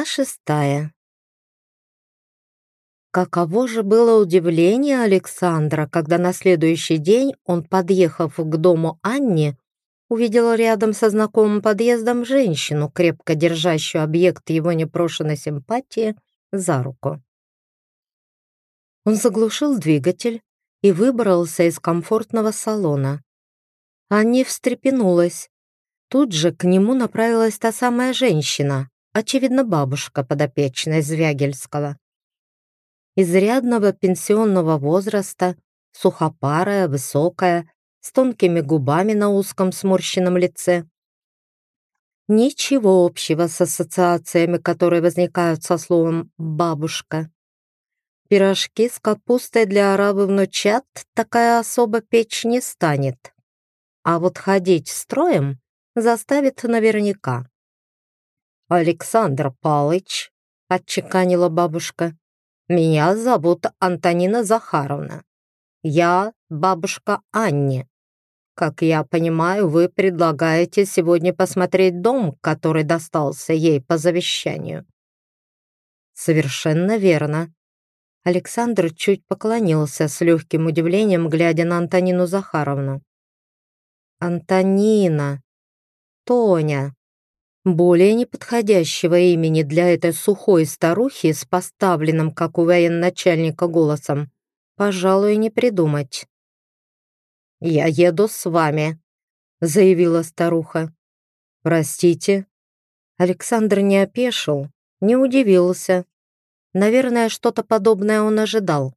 Глава шестая. Каково же было удивление Александра, когда на следующий день он, подъехав к дому Анни, увидел рядом со знакомым подъездом женщину, крепко держащую объект его непрошенной симпатии, за руку. Он заглушил двигатель и выбрался из комфортного салона. Анни встрепенулась. Тут же к нему направилась та самая женщина, очевидно, бабушка подопечной Звягельского. Изрядного пенсионного возраста, сухопарая, высокая, с тонкими губами на узком сморщенном лице. Ничего общего с ассоциациями, которые возникают со словом «бабушка». Пирожки с капустой для арабы внучат такая особо печь не станет. А вот ходить строем заставит наверняка. «Александр Палыч», — отчеканила бабушка, — «меня зовут Антонина Захаровна. Я бабушка Анни. Как я понимаю, вы предлагаете сегодня посмотреть дом, который достался ей по завещанию». «Совершенно верно». Александр чуть поклонился с легким удивлением, глядя на Антонину Захаровну. «Антонина! Тоня!» Более неподходящего имени для этой сухой старухи с поставленным, как у военачальника, голосом, пожалуй, не придумать. «Я еду с вами», — заявила старуха. «Простите». Александр не опешил, не удивился. Наверное, что-то подобное он ожидал.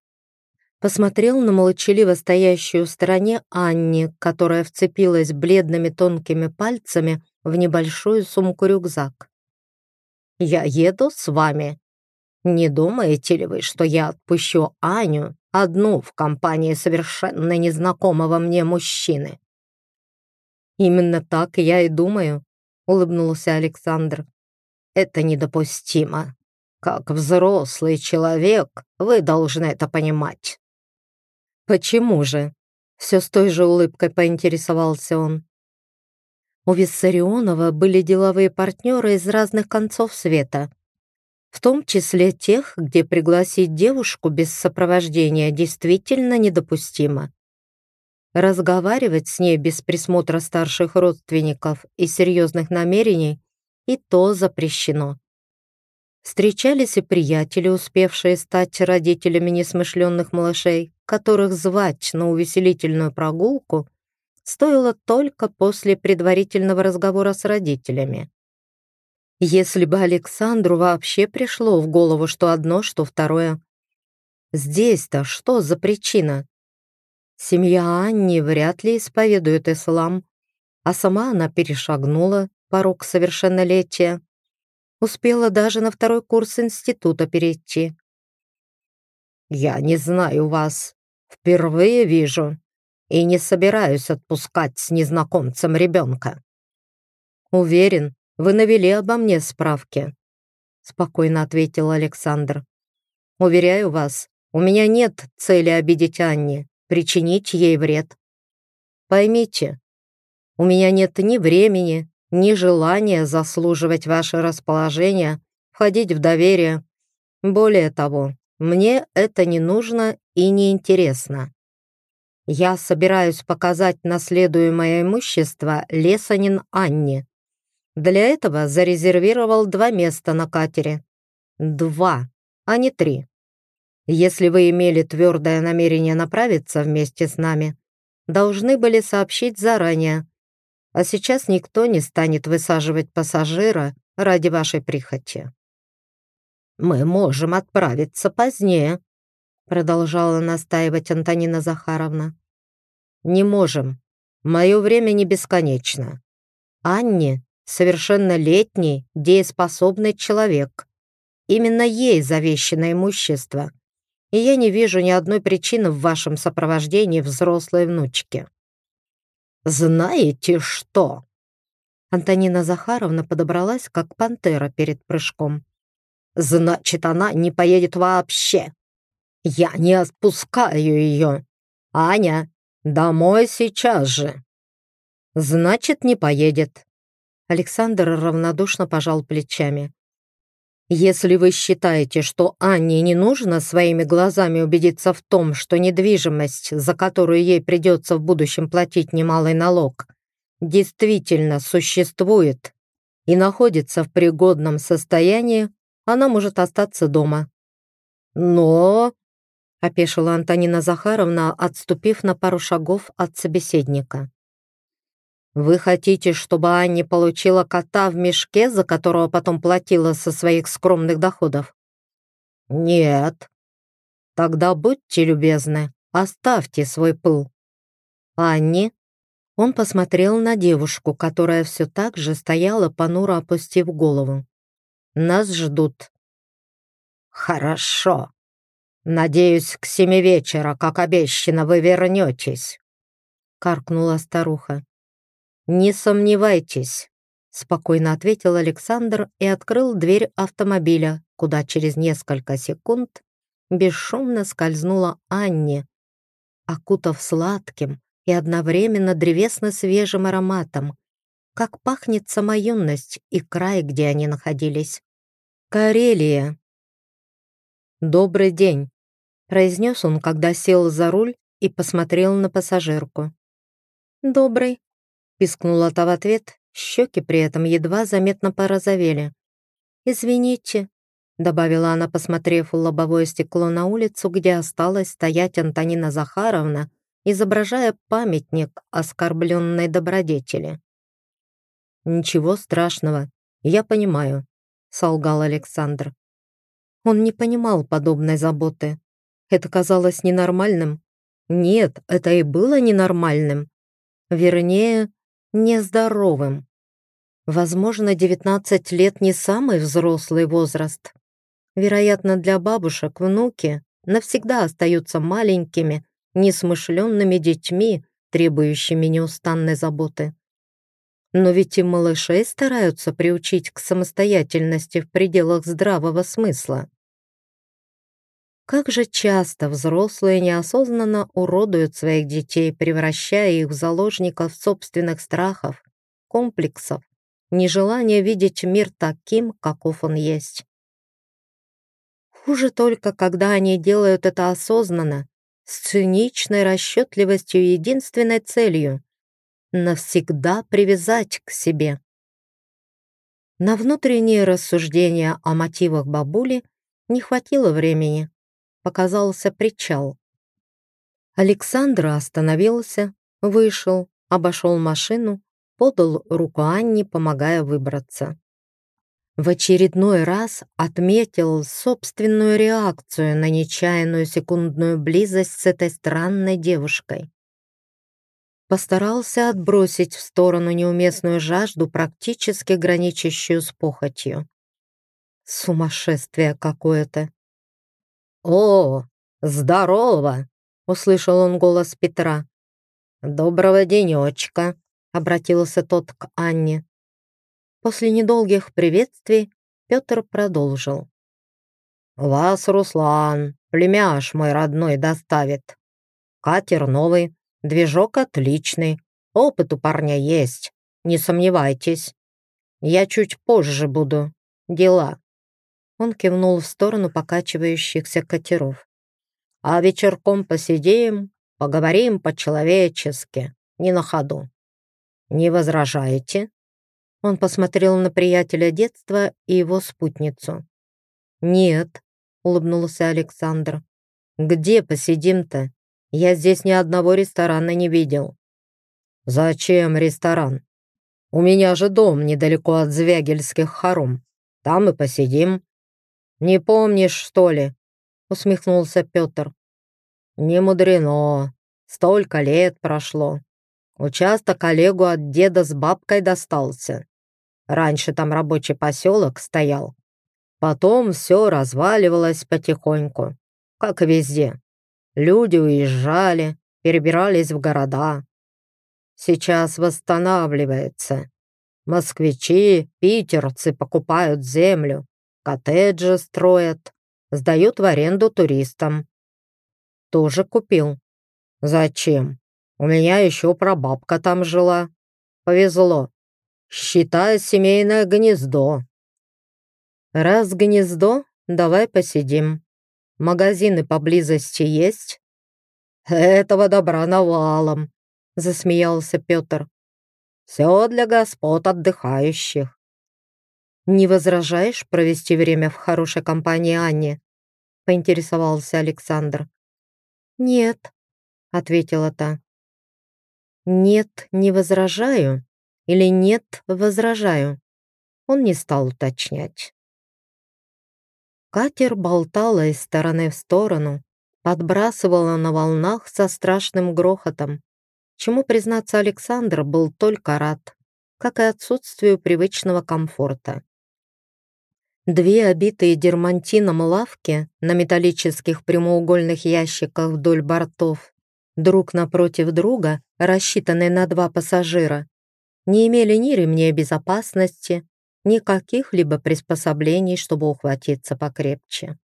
Посмотрел на молчаливо стоящую в стороне Анни, которая вцепилась бледными тонкими пальцами в небольшую сумку-рюкзак. «Я еду с вами. Не думаете ли вы, что я отпущу Аню одну в компании совершенно незнакомого мне мужчины?» «Именно так я и думаю», — улыбнулся Александр. «Это недопустимо. Как взрослый человек вы должны это понимать». «Почему же?» Все с той же улыбкой поинтересовался он. У Виссарионова были деловые партнеры из разных концов света, в том числе тех, где пригласить девушку без сопровождения действительно недопустимо. Разговаривать с ней без присмотра старших родственников и серьезных намерений и то запрещено. Встречались и приятели, успевшие стать родителями несмышленных малышей, которых звать на увеселительную прогулку стоило только после предварительного разговора с родителями. Если бы Александру вообще пришло в голову, что одно, что второе. Здесь-то что за причина? Семья Анни вряд ли исповедует ислам, а сама она перешагнула порог совершеннолетия. Успела даже на второй курс института перейти. «Я не знаю вас. Впервые вижу», и не собираюсь отпускать с незнакомцем ребенка. Уверен, вы навели обо мне справки, спокойно ответил Александр. Уверяю вас, у меня нет цели обидеть Анне, причинить ей вред. Поймите, у меня нет ни времени, ни желания заслуживать ваше расположение, входить в доверие. Более того, мне это не нужно и не интересно. Я собираюсь показать наследуемое имущество Лесанин Анне. Для этого зарезервировал два места на катере. Два, а не три. Если вы имели твердое намерение направиться вместе с нами, должны были сообщить заранее. А сейчас никто не станет высаживать пассажира ради вашей прихоти. «Мы можем отправиться позднее», продолжала настаивать Антонина Захаровна. «Не можем. Мое время не бесконечно. Анне — совершеннолетний, дееспособный человек. Именно ей завещено имущество, и я не вижу ни одной причины в вашем сопровождении взрослой внучки». «Знаете что?» Антонина Захаровна подобралась, как пантера перед прыжком. «Значит, она не поедет вообще. Я не отпускаю ее. Аня, домой сейчас же. Значит, не поедет. Александр равнодушно пожал плечами. Если вы считаете, что Анне не нужно своими глазами убедиться в том, что недвижимость, за которую ей придется в будущем платить немалый налог, действительно существует и находится в пригодном состоянии, она может остаться дома. Но, — опешила Антонина Захаровна, отступив на пару шагов от собеседника. «Вы хотите, чтобы Анне получила кота в мешке, за которого потом платила со своих скромных доходов?» «Нет». «Тогда будьте любезны, оставьте свой пыл». «Анне?» Он посмотрел на девушку, которая все так же стояла, понуро опустив голову. «Нас ждут». «Хорошо. Надеюсь, к семи вечера, как обещано, вы вернетесь», — каркнула старуха. «Не сомневайтесь», — спокойно ответил Александр и открыл дверь автомобиля, куда через несколько секунд бесшумно скользнула Анне, окутав сладким и одновременно древесно-свежим ароматом, как пахнет сама юность и край, где они находились. Карелия. «Добрый день», — произнес он, когда сел за руль и посмотрел на пассажирку. «Добрый», пискнула та в ответ, щеки при этом едва заметно порозовели. «Извините», — добавила она, посмотрев в лобовое стекло на улицу, где осталась стоять Антонина Захаровна, изображая памятник оскорбленной добродетели. «Ничего страшного, я понимаю», — солгал Александр. Он не понимал подобной заботы. Это казалось ненормальным. Нет, это и было ненормальным. Вернее, нездоровым. Возможно, 19 лет не самый взрослый возраст. Вероятно, для бабушек внуки навсегда остаются маленькими, несмышленными детьми, требующими неустанной заботы. Но ведь и малышей стараются приучить к самостоятельности в пределах здравого смысла. Как же часто взрослые неосознанно уродуют своих детей, превращая их в заложников собственных страхов, комплексов, нежелания видеть мир таким, каков он есть. Хуже только, когда они делают это осознанно, с циничной расчетливостью и единственной целью — навсегда привязать к себе. На внутренние рассуждения о мотивах бабули не хватило времени показался причал. Александр остановился, вышел, обошел машину, подал руку Анне, помогая выбраться. В очередной раз отметил собственную реакцию на нечаянную секундную близость с этой странной девушкой. Постарался отбросить в сторону неуместную жажду, практически граничащую с похотью. Сумасшествие какое-то. «О, здорово!» — услышал он голос Петра. «Доброго денечка!» — обратился тот к Анне. После недолгих приветствий Петр продолжил. «Вас, Руслан, племяш мой родной доставит. Катер новый, движок отличный, опыт у парня есть, не сомневайтесь. Я чуть позже буду, дела». Он кивнул в сторону покачивающихся катеров. «А вечерком посидим, поговорим по-человечески, не на ходу. Не возражаете?» Он посмотрел на приятеля детства и его спутницу. «Нет», — улыбнулся Александр. «Где посидим-то? Я здесь ни одного ресторана не видел». «Зачем ресторан? У меня же дом недалеко от Звягельских хором. Там и посидим. «Не помнишь, что ли?» — усмехнулся Петр. «Не мудрено. Столько лет прошло. Участок Олегу от деда с бабкой достался. Раньше там рабочий поселок стоял. Потом все разваливалось потихоньку, как и везде. Люди уезжали, перебирались в города. Сейчас восстанавливается. Москвичи, питерцы покупают землю, коттеджи строят, сдают в аренду туристам. Тоже купил. Зачем? У меня еще прабабка там жила. Повезло. Считай семейное гнездо. «Раз гнездо, давай посидим. Магазины поблизости есть?» «Этого добра навалом», — засмеялся Петр. «Все для господ отдыхающих». «Не возражаешь провести время в хорошей компании Анни?» — поинтересовался Александр. «Нет», — ответила та. «Нет, не возражаю» или «нет, возражаю». Он не стал уточнять. Катер болтала из стороны в сторону, подбрасывала на волнах со страшным грохотом, чему, признаться, Александр был только рад, как и отсутствию привычного комфорта. Две обитые дермантином лавки на металлических прямоугольных ящиках вдоль бортов, друг напротив друга, рассчитанные на два пассажира, не имели ни ремней безопасности, ни каких-либо приспособлений, чтобы ухватиться покрепче.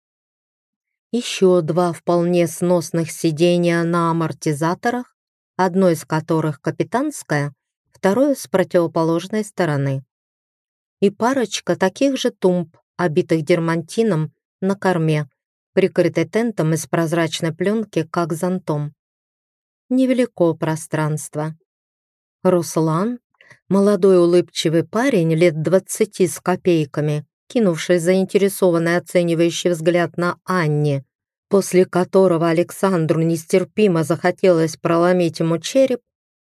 Еще два вполне сносных сидения на амортизаторах, одно из которых капитанское, второе с противоположной стороны. И парочка таких же тумб, обитых дермантином, на корме, прикрытой тентом из прозрачной пленки, как зонтом. Невелико пространство. Руслан, молодой улыбчивый парень лет двадцати с копейками, кинувший заинтересованный оценивающий взгляд на Анне, после которого Александру нестерпимо захотелось проломить ему череп,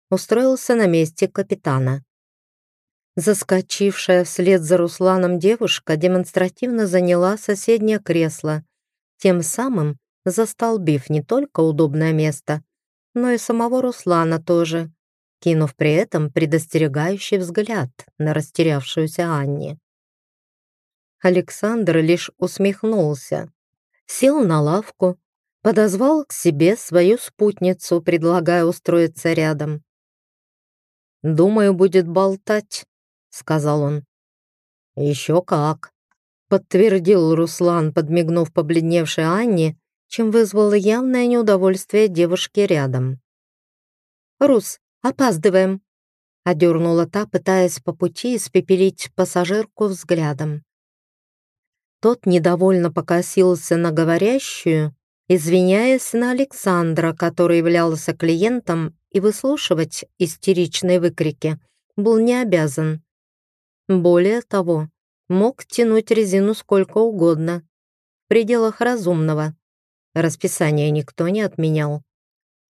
устроился на месте капитана. Заскочившая вслед за Русланом девушка демонстративно заняла соседнее кресло, тем самым застолбив не только удобное место, но и самого Руслана тоже, кинув при этом предостерегающий взгляд на растерявшуюся Анне. Александр лишь усмехнулся, сел на лавку, подозвал к себе свою спутницу, предлагая устроиться рядом. «Думаю, будет болтать», сказал он. «Еще как!» — подтвердил Руслан, подмигнув побледневшей Анне, чем вызвало явное неудовольствие девушки рядом. «Рус, опаздываем!» — одернула та, пытаясь по пути испепелить пассажирку взглядом. Тот недовольно покосился на говорящую, извиняясь на Александра, который являлся клиентом, и выслушивать истеричные выкрики был не обязан. Более того, мог тянуть резину сколько угодно, в пределах разумного. Расписание никто не отменял.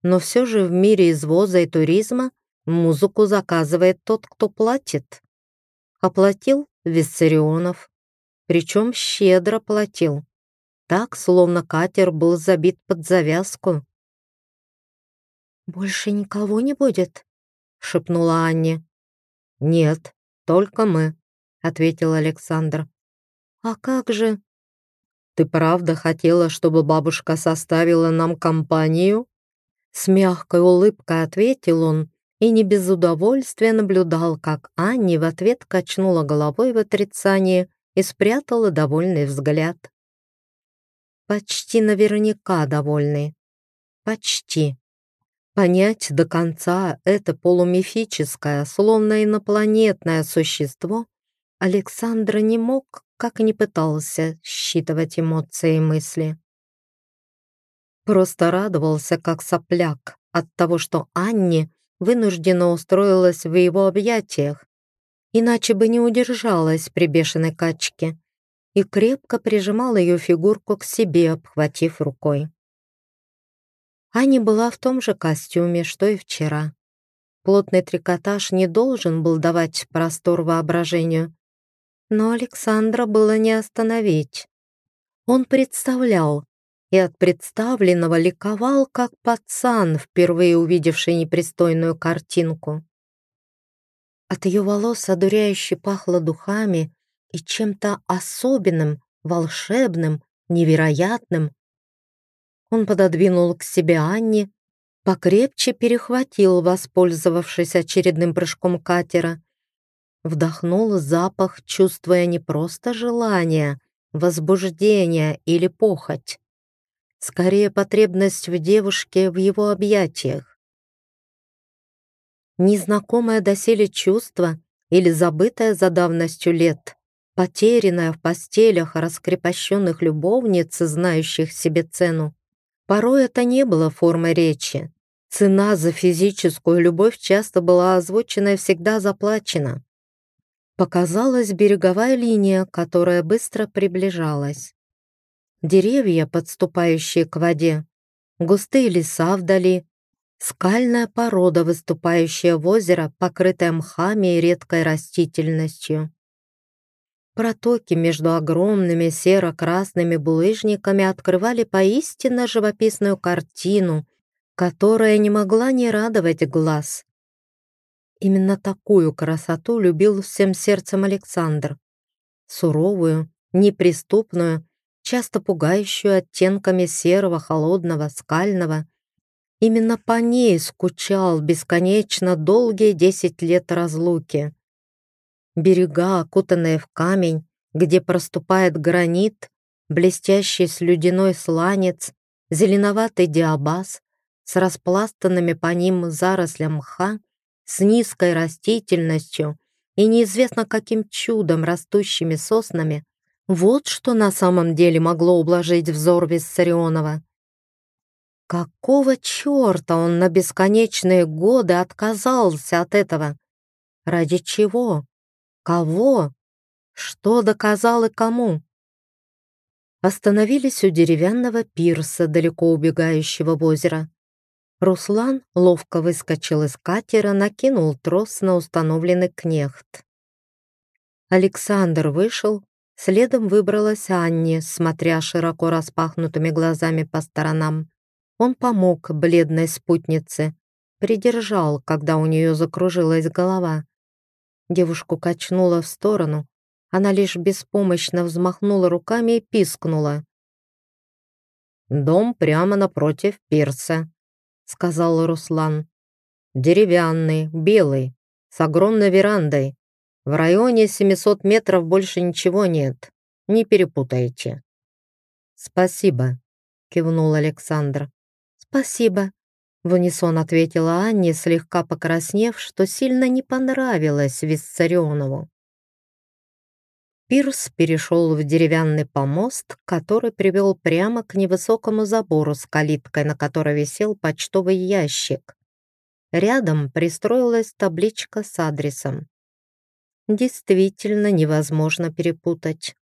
Но все же в мире извоза и туризма музыку заказывает тот, кто платит. Оплатил Виссарионов, причем щедро платил. Так, словно катер был забит под завязку. «Больше никого не будет?» — шепнула Анне. «Нет», «Только мы», — ответил Александр. «А как же...» «Ты правда хотела, чтобы бабушка составила нам компанию?» С мягкой улыбкой ответил он и не без удовольствия наблюдал, как Анни в ответ качнула головой в отрицании и спрятала довольный взгляд. Почти наверняка довольный. Почти. Понять до конца это полумифическое, словно инопланетное существо Александра не мог, как не пытался считывать эмоции и мысли. Просто радовался, как сопляк, от того, что Анни вынуждена устроилась в его объятиях, иначе бы не удержалась при бешеной качке, и крепко прижимал ее фигурку к себе, обхватив рукой. Аня была в том же костюме, что и вчера. Плотный трикотаж не должен был давать простор воображению. Но Александра было не остановить. Он представлял, и от представленного ликовал, как пацан, впервые увидевший непристойную картинку. От ее волос одуряюще пахло духами и чем-то особенным, волшебным, невероятным, он пододвинул к себе Анни, покрепче перехватил, воспользовавшись очередным прыжком катера. Вдохнул запах, чувствуя не просто желание, возбуждение или похоть. Скорее, потребность в девушке в его объятиях. Незнакомое доселе чувство или забытое за давностью лет потерянная в постелях раскрепощенных любовниц, знающих себе цену. Порой это не было формой речи. Цена за физическую любовь часто была озвучена и всегда заплачена. Показалась береговая линия, которая быстро приближалась. Деревья, подступающие к воде, густые леса вдали, скальная порода, выступающая в озеро, покрытая мхами и редкой растительностью. Протоки между огромными серо-красными булыжниками открывали поистине живописную картину, которая не могла не радовать глаз. Именно такую красоту любил всем сердцем Александр. Суровую, неприступную, часто пугающую оттенками серого, холодного, скального. Именно по ней скучал бесконечно долгие десять лет разлуки берега, окутанные в камень, где проступает гранит, блестящий слюдяной сланец, зеленоватый диабаз с распластанными по ним заросля мха, с низкой растительностью и неизвестно каким чудом растущими соснами, вот что на самом деле могло ублажить взор Виссарионова. Какого черта он на бесконечные годы отказался от этого? Ради чего? Кого? Что доказал и кому? Остановились у деревянного пирса, далеко убегающего в озеро. Руслан ловко выскочил из катера, накинул трос на установленный кнехт. Александр вышел, следом выбралась Анне, смотря широко распахнутыми глазами по сторонам. Он помог бледной спутнице, придержал, когда у нее закружилась голова. Девушку качнуло в сторону. Она лишь беспомощно взмахнула руками и пискнула. «Дом прямо напротив пирса», — сказал Руслан. «Деревянный, белый, с огромной верандой. В районе 700 метров больше ничего нет. Не перепутайте». «Спасибо», — кивнул Александр. «Спасибо», в унисон ответила Анне, слегка покраснев, что сильно не понравилось Виссарионову. Пирс перешел в деревянный помост, который привел прямо к невысокому забору с калиткой, на которой висел почтовый ящик. Рядом пристроилась табличка с адресом. Действительно невозможно перепутать.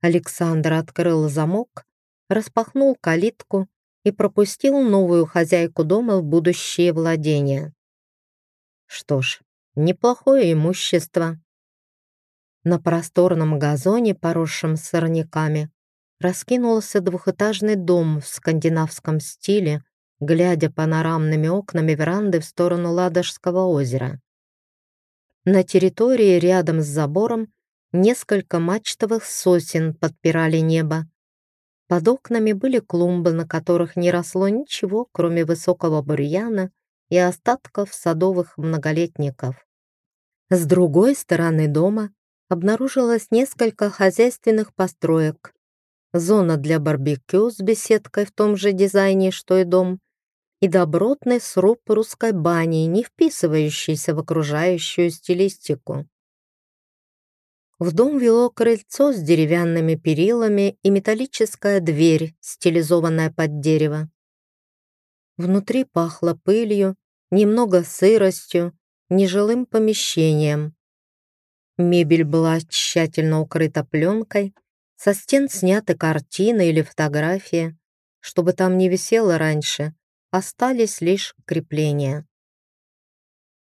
Александр открыл замок, распахнул калитку и пропустил новую хозяйку дома в будущее владения. Что ж, неплохое имущество. На просторном газоне, поросшем сорняками, раскинулся двухэтажный дом в скандинавском стиле, глядя панорамными окнами веранды в сторону Ладожского озера. На территории рядом с забором несколько мачтовых сосен подпирали небо, под окнами были клумбы, на которых не росло ничего, кроме высокого бурьяна и остатков садовых многолетников. С другой стороны дома обнаружилось несколько хозяйственных построек, зона для барбекю с беседкой в том же дизайне, что и дом, и добротный сруб русской бани, не вписывающийся в окружающую стилистику. В дом вело крыльцо с деревянными перилами и металлическая дверь, стилизованная под дерево. Внутри пахло пылью, немного сыростью, нежилым помещением. Мебель была тщательно укрыта пленкой, со стен сняты картины или фотографии, чтобы там не висело раньше, остались лишь крепления.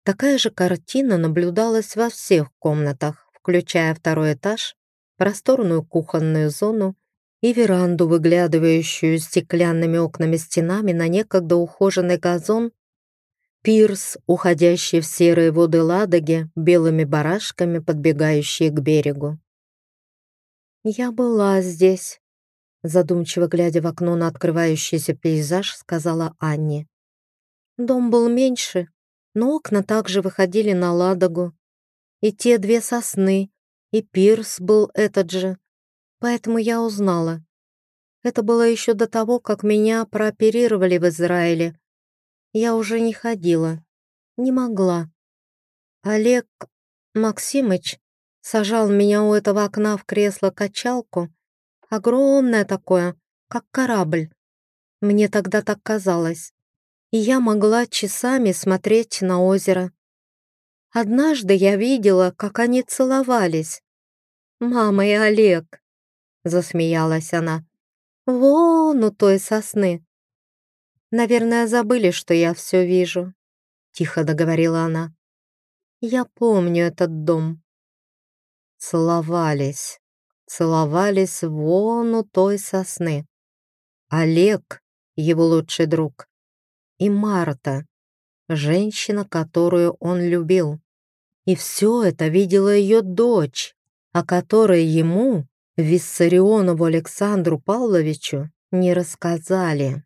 Такая же картина наблюдалась во всех комнатах, включая второй этаж, просторную кухонную зону и веранду, выглядывающую стеклянными окнами стенами на некогда ухоженный газон, пирс, уходящий в серые воды Ладоги, белыми барашками, подбегающие к берегу. «Я была здесь», задумчиво глядя в окно на открывающийся пейзаж, сказала Анне. Дом был меньше, но окна также выходили на Ладогу, и те две сосны, и пирс был этот же. Поэтому я узнала. Это было еще до того, как меня прооперировали в Израиле. Я уже не ходила, не могла. Олег Максимыч, Сажал меня у этого окна в кресло-качалку. Огромное такое, как корабль. Мне тогда так казалось. И я могла часами смотреть на озеро. Однажды я видела, как они целовались. «Мама и Олег!» — засмеялась она. «Вон у той сосны!» «Наверное, забыли, что я все вижу», — тихо договорила она. «Я помню этот дом». Целовались, целовались вон у той сосны. Олег, его лучший друг, и Марта, женщина, которую он любил. И все это видела ее дочь, о которой ему, Виссарионову Александру Павловичу, не рассказали.